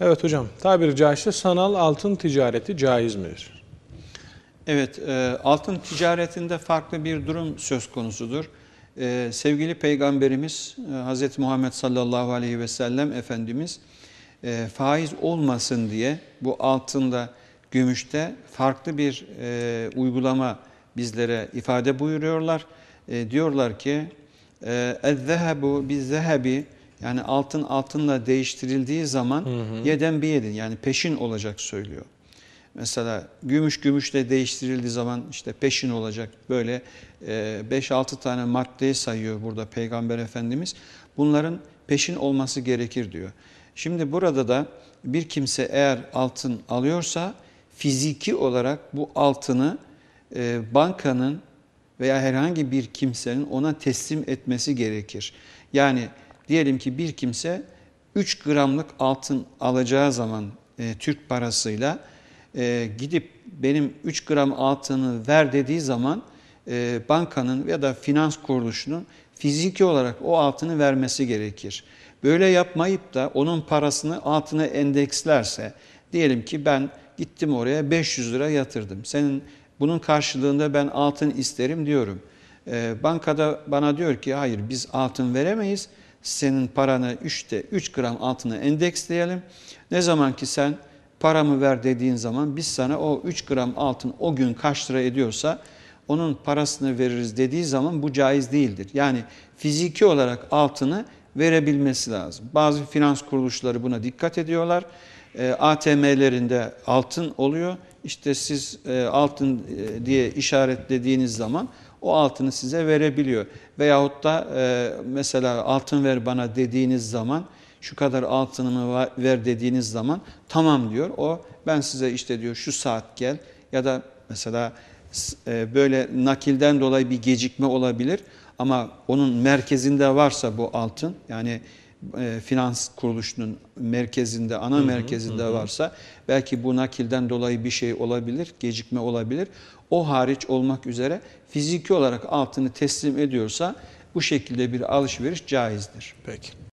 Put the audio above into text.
Evet hocam, tabiri caizse sanal altın ticareti caiz midir? Evet, e, altın ticaretinde farklı bir durum söz konusudur. E, sevgili Peygamberimiz e, Hz. Muhammed sallallahu aleyhi ve sellem Efendimiz e, faiz olmasın diye bu altında, gümüşte farklı bir e, uygulama bizlere ifade buyuruyorlar. E, diyorlar ki, اَذَّهَبُ بِالذَّهَبِ yani altın altınla değiştirildiği zaman yeden bir yedin yani peşin olacak söylüyor. Mesela gümüş gümüşle değiştirildiği zaman işte peşin olacak böyle 5-6 tane maddeyi sayıyor burada Peygamber Efendimiz. Bunların peşin olması gerekir diyor. Şimdi burada da bir kimse eğer altın alıyorsa fiziki olarak bu altını e, bankanın veya herhangi bir kimsenin ona teslim etmesi gerekir. Yani diyelim ki bir kimse 3 gramlık altın alacağı zaman e, Türk parasıyla e, gidip benim 3 gram altını ver dediği zaman e, bankanın ya da finans kuruluşunun fiziki olarak o altını vermesi gerekir. Böyle yapmayıp da onun parasını altına endekslerse diyelim ki ben gittim oraya 500 lira yatırdım. Senin bunun karşılığında ben altın isterim diyorum. E, bankada bana diyor ki hayır biz altın veremeyiz. Senin paranı 3'te 3 gram altına endeksleyelim. Ne zaman ki sen paramı ver dediğin zaman biz sana o 3 gram altın o gün kaç lira ediyorsa onun parasını veririz dediği zaman bu caiz değildir. Yani fiziki olarak altını verebilmesi lazım. Bazı finans kuruluşları buna dikkat ediyorlar. E, ATM'lerinde altın oluyor. İşte siz e, altın e, diye işaretlediğiniz zaman o altını size verebiliyor. Veyahut da e, mesela altın ver bana dediğiniz zaman şu kadar altınımı ver dediğiniz zaman tamam diyor. O ben size işte diyor şu saat gel ya da mesela böyle nakilden dolayı bir gecikme olabilir ama onun merkezinde varsa bu altın yani e, finans kuruluşunun merkezinde, ana hı hı, merkezinde hı. varsa belki bu nakilden dolayı bir şey olabilir, gecikme olabilir. O hariç olmak üzere fiziki olarak altını teslim ediyorsa bu şekilde bir alışveriş caizdir. Peki.